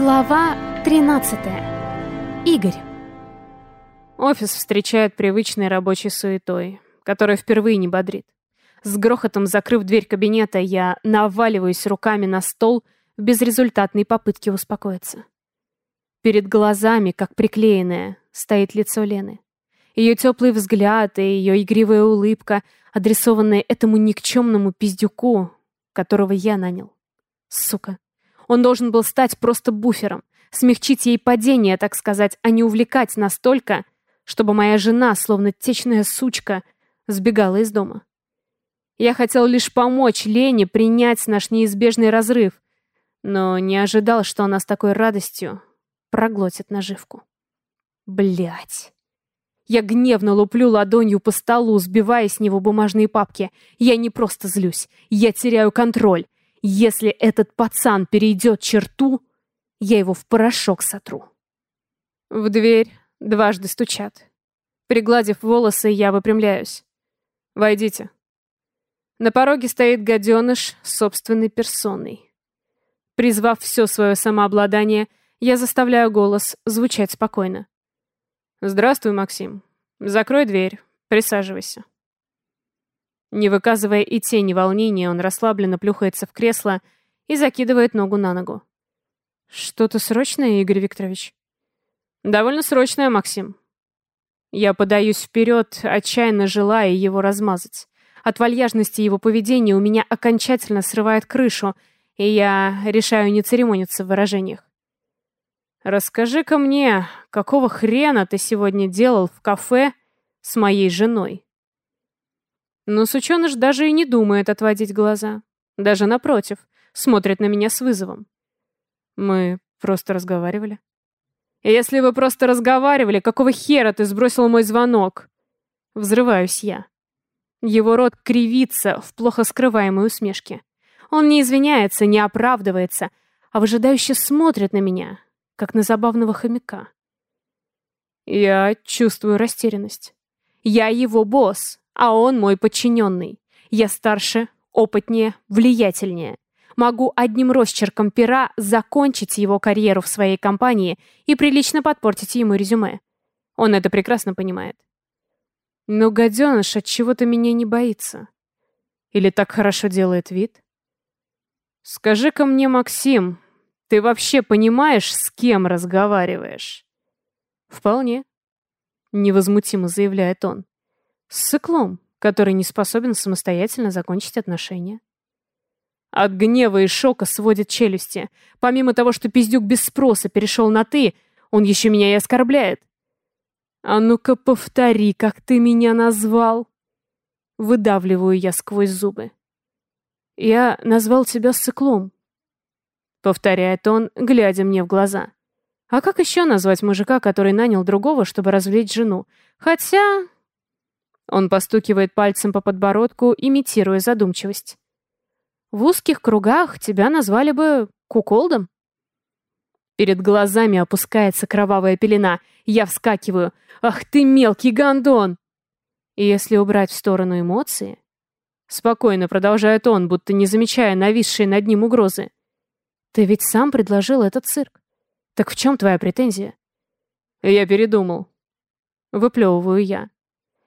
Глава 13. Игорь. Офис встречает привычной рабочей суетой, которая впервые не бодрит. С грохотом закрыв дверь кабинета, я наваливаюсь руками на стол в безрезультатной попытке успокоиться. Перед глазами, как приклеенное, стоит лицо Лены. Ее теплый взгляд и ее игривая улыбка, адресованная этому никчемному пиздюку, которого я нанял. Сука. Он должен был стать просто буфером, смягчить ей падение, так сказать, а не увлекать настолько, чтобы моя жена, словно течная сучка, сбегала из дома. Я хотел лишь помочь Лене принять наш неизбежный разрыв, но не ожидал, что она с такой радостью проглотит наживку. Блять. Я гневно луплю ладонью по столу, сбивая с него бумажные папки. Я не просто злюсь, я теряю контроль. Если этот пацан перейдет черту, я его в порошок сотру. В дверь дважды стучат. Пригладив волосы, я выпрямляюсь. «Войдите». На пороге стоит гаденыш собственной персоной. Призвав все свое самообладание, я заставляю голос звучать спокойно. «Здравствуй, Максим. Закрой дверь. Присаживайся». Не выказывая и тени волнения, он расслабленно плюхается в кресло и закидывает ногу на ногу. «Что-то срочное, Игорь Викторович?» «Довольно срочное, Максим». Я подаюсь вперед, отчаянно желая его размазать. От вальяжности его поведения у меня окончательно срывает крышу, и я решаю не церемониться в выражениях. «Расскажи-ка мне, какого хрена ты сегодня делал в кафе с моей женой?» Но сученыш даже и не думает отводить глаза. Даже напротив, смотрит на меня с вызовом. Мы просто разговаривали. Если вы просто разговаривали, какого хера ты сбросил мой звонок? Взрываюсь я. Его рот кривится в плохо скрываемой усмешке. Он не извиняется, не оправдывается, а выжидающе смотрит на меня, как на забавного хомяка. Я чувствую растерянность. Я его босс, а он мой подчиненный. Я старше, опытнее, влиятельнее. Могу одним росчерком пера закончить его карьеру в своей компании и прилично подпортить ему резюме. Он это прекрасно понимает. Но гаденыш от чего-то меня не боится. Или так хорошо делает вид? Скажи-ка мне, Максим, ты вообще понимаешь, с кем разговариваешь? Вполне. Невозмутимо заявляет он. С циклом, который не способен самостоятельно закончить отношения. От гнева и шока сводит челюсти. Помимо того, что пиздюк без спроса перешел на «ты», он еще меня и оскорбляет. «А ну-ка повтори, как ты меня назвал!» Выдавливаю я сквозь зубы. «Я назвал тебя циклом», — повторяет он, глядя мне в глаза. «А как еще назвать мужика, который нанял другого, чтобы развлечь жену? Хотя он постукивает пальцем по подбородку, имитируя задумчивость. В узких кругах тебя назвали бы куколдом. Перед глазами опускается кровавая пелена. Я вскакиваю. Ах ты мелкий гондон! И если убрать в сторону эмоции... Спокойно продолжает он, будто не замечая нависшей над ним угрозы. Ты ведь сам предложил этот цирк. Так в чем твоя претензия? Я передумал. Выплевываю я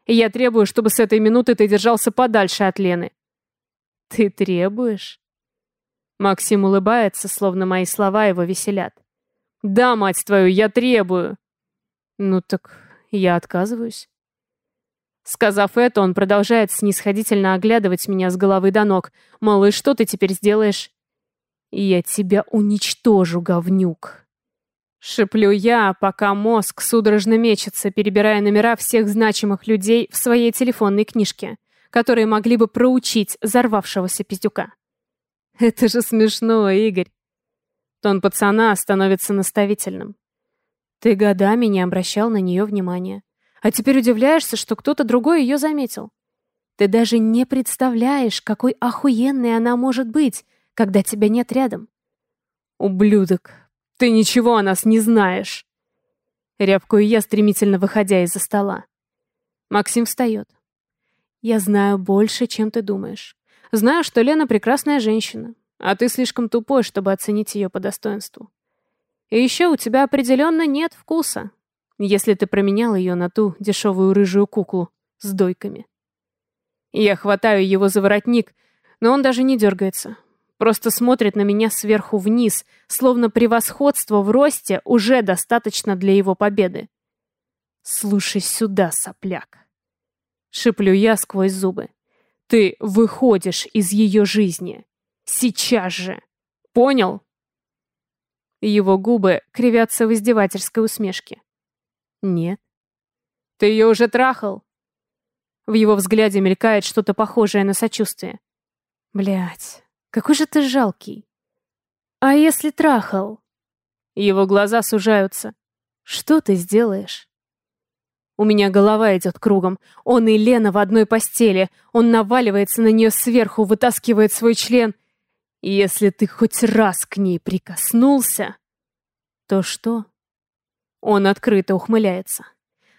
и я требую, чтобы с этой минуты ты держался подальше от Лены». «Ты требуешь?» Максим улыбается, словно мои слова его веселят. «Да, мать твою, я требую!» «Ну так я отказываюсь». Сказав это, он продолжает снисходительно оглядывать меня с головы до ног. «Мол, и что ты теперь сделаешь?» «Я тебя уничтожу, говнюк!» Шиплю я, пока мозг судорожно мечется, перебирая номера всех значимых людей в своей телефонной книжке, которые могли бы проучить взорвавшегося пиздюка. Это же смешно, Игорь. Тон пацана становится наставительным. Ты годами не обращал на нее внимания. А теперь удивляешься, что кто-то другой ее заметил. Ты даже не представляешь, какой охуенной она может быть, когда тебя нет рядом. Ублюдок, ты ничего о нас не знаешь. Рябкую я, стремительно выходя из-за стола. Максим встает. Я знаю больше, чем ты думаешь. Знаю, что Лена прекрасная женщина, а ты слишком тупой, чтобы оценить ее по достоинству. И еще у тебя определенно нет вкуса, если ты променял ее на ту дешевую рыжую куклу с дойками. Я хватаю его за воротник, но он даже не дергается. Просто смотрит на меня сверху вниз, словно превосходство в росте уже достаточно для его победы. «Слушай сюда, сопляк!» Шиплю я сквозь зубы. «Ты выходишь из ее жизни. Сейчас же! Понял?» Его губы кривятся в издевательской усмешке. «Нет». «Ты ее уже трахал?» В его взгляде мелькает что-то похожее на сочувствие. Блять, какой же ты жалкий. А если трахал? Его глаза сужаются. Что ты сделаешь? У меня голова идет кругом. Он и Лена в одной постели. Он наваливается на нее сверху, вытаскивает свой член. Если ты хоть раз к ней прикоснулся, то что? Он открыто ухмыляется.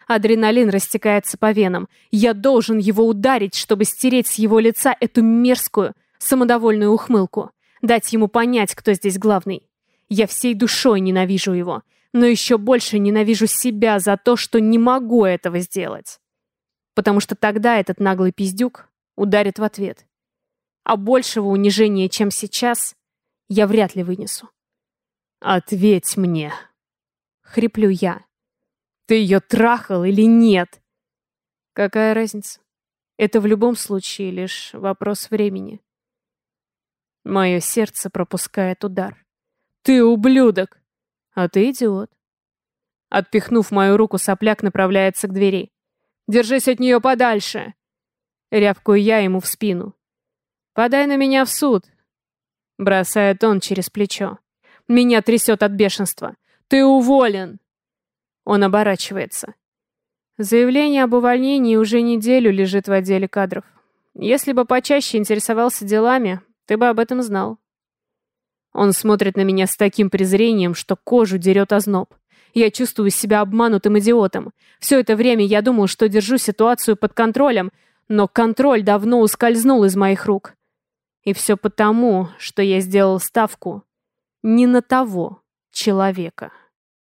Адреналин растекается по венам. Я должен его ударить, чтобы стереть с его лица эту мерзкую, самодовольную ухмылку. Дать ему понять, кто здесь главный. Я всей душой ненавижу его, но еще больше ненавижу себя за то, что не могу этого сделать. Потому что тогда этот наглый пиздюк ударит в ответ. А большего унижения, чем сейчас, я вряд ли вынесу. «Ответь мне!» — хриплю я. Ты ее трахал или нет? Какая разница? Это в любом случае лишь вопрос времени. Мое сердце пропускает удар. Ты ублюдок! А ты идиот. Отпихнув мою руку, сопляк направляется к двери. «Держись от нее подальше!» Рявкую я ему в спину. «Подай на меня в суд!» Бросает он через плечо. Меня трясет от бешенства. «Ты уволен!» Он оборачивается. Заявление об увольнении уже неделю лежит в отделе кадров. Если бы почаще интересовался делами, ты бы об этом знал. Он смотрит на меня с таким презрением, что кожу дерет озноб. Я чувствую себя обманутым идиотом. Все это время я думал, что держу ситуацию под контролем, но контроль давно ускользнул из моих рук. И все потому, что я сделал ставку не на того человека.